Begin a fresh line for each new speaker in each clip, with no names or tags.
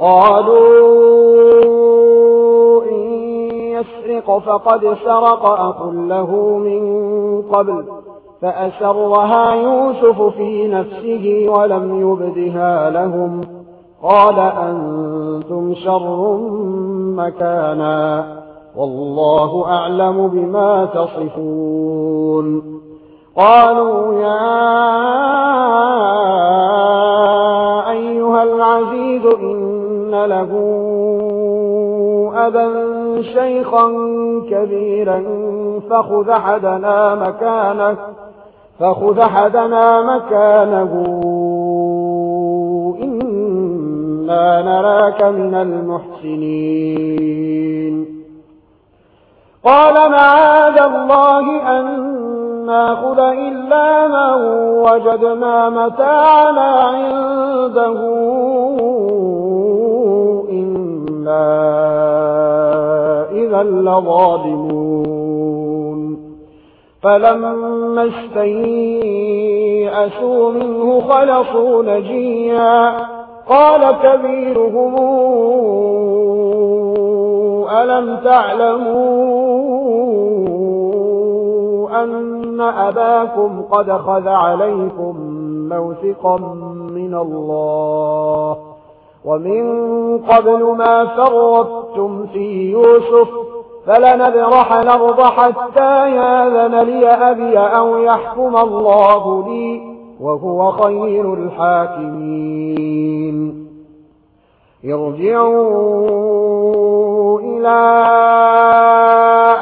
قالوا إن يسرق فقد سرق أقل له من قبل فأسرها يوسف في نفسه ولم يبدها لهم قال أنتم شر مكانا والله أعلم بما تصفون قالوا يا أيها العزيز إن له أبا شيخا كبيرا فخذ حدنا مكانه فخذ حدنا مكانه. إنا نراك من المحسنين. قال معاذ الله أن ناخذ إلا من وجدنا متاعنا عنده إنا إذا لظالمون فلما استيئسوا منه خلصوا نجيا قال كبيرهم ألم تعلموا أن إن أباكم قد خذ عليكم موثقا من الله ومن قبل ما فردتم في يوسف فلنبرح الأرض حتى ياذن لي أبي أو يحكم الله لي وهو خير الحاكمين ارجعوا إلى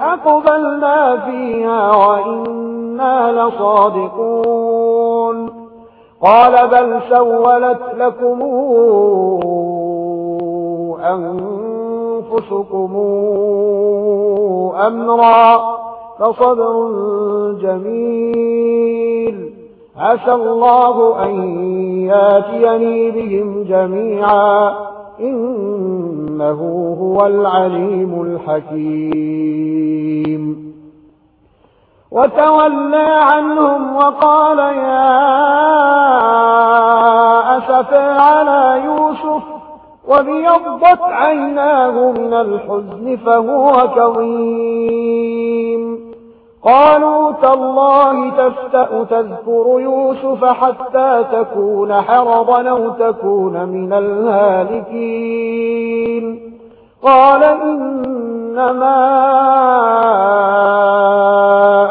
أقبلنا فيها وإنا لصادقون. قال بل سولت لكم أنفسكم أمرا فصبر جميل. عسى الله أن ياتيني بهم جميعا. إنه هو العليم الحكيم. وتولى عنهم وقال يا أسف على يوسف وبيضت عيناه من الحزن فهو كظيم. قالوا تالله تفتأ تذكر يوسف حتى تكون حرضا أو تكون من الهالكين. قال إنما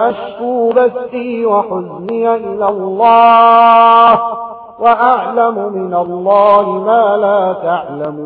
أشكو بثي وحزني إلى الله وأعلم من الله ما لا تعلمون.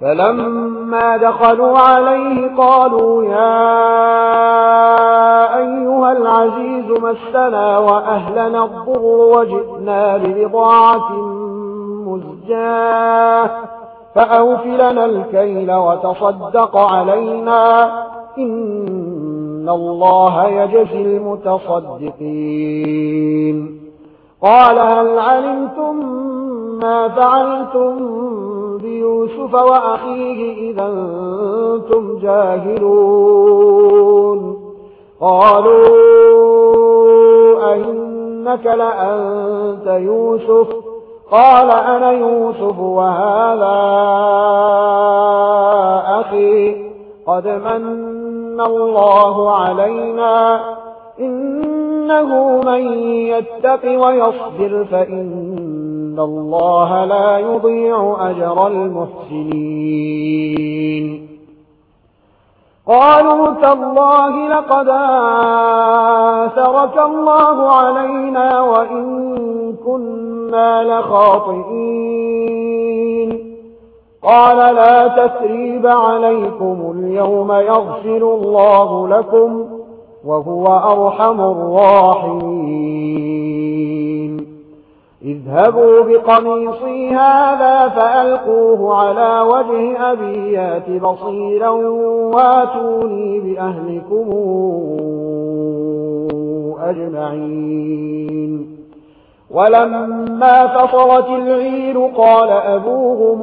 فلما دخلوا عليه قالوا يا أيها العزيز مسنا وأهلنا الضر وجئنا ببضاعة مزجاة فأوفلنا الكيل وتصدق علينا إن الله يجزي المتصدقين قال هل علمتم ما فعلتم بيوسف وأخيه إذا أنتم جاهلون؟ قالوا أئنك لأنت يوسف؟ قال أنا يوسف وهذا أخي. قد من الله علينا. إنه من يتق ويصبر فإن الله لا يضيع أجر المحسنين. قالوا تالله لقد آثرك الله علينا وإن كنا لخاطئين. قال لا تسريب عليكم اليوم يغفر الله لكم وهو أرحم الراحمين. اذهبوا بقميصي هذا فألقوه على وجه أبيات بصيرا وآتوني بأهلكم أجمعين. ولما فصلت العير قال أبوهم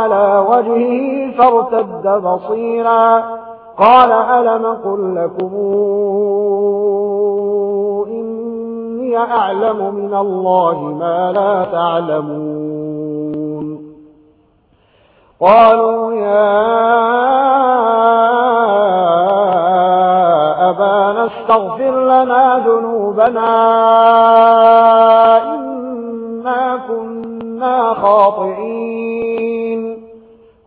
على وجهه فارتد بصيرا. قال ألم قل لكم إني أعلم من الله ما لا تعلمون. قالوا يا أبانا استغفر لنا ذنوبنا. إنا كنا خاطئين.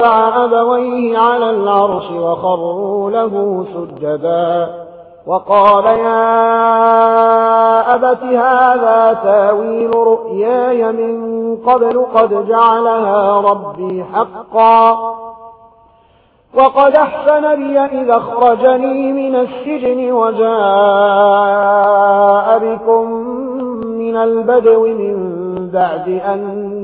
ورفع أبويه على العرش وخروا له سجدا وقال يا أبت هذا تاويل رؤياي من قبل قد جعلها ربي حقا وقد أحسن بي إذا اخرجني من السجن وجاء بكم من البدو من بعد أن